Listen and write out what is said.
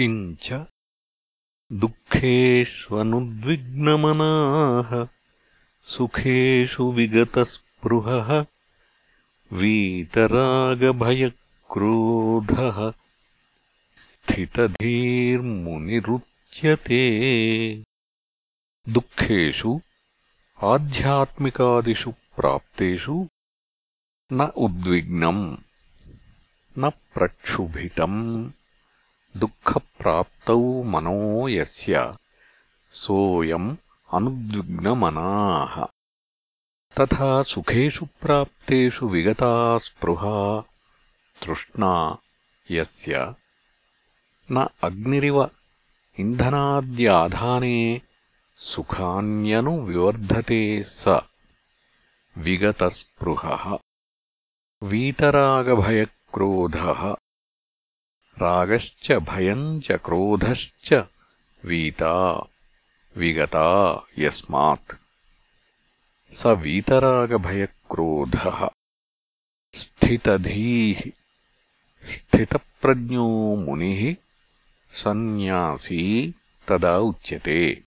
किञ्च दुःखेष्वनुद्विग्नमनाः सुखेषु विगतस्पृहः वीतरागभयक्रोधः स्थितधीर्मुनिरुच्यते। दुःखेषु आध्यात्मिकादिषु प्राप्तेषु न उद्विग्नम् न प्रक्षुभितम् दुःखप्राप्तौ मनो यस्य सोऽयम् अनुद्विग्नमनाः तथा सुखेषु प्राप्तेषु विगता स्पृहा तृष्णा यस्य न अग्निरिव इन्धनाद्याधाने सुखान्यनुविवर्धते स विगतस्पृहः वीतरागभयक्रोधः रागश्च भयम् च क्रोधश्च वीता। विगता यस्मात्। स वीतरागभयक्रोधः। स्थितधीः। स्थितप्रज्ञो मुनिः। सन्न्यासी तदा उच्यते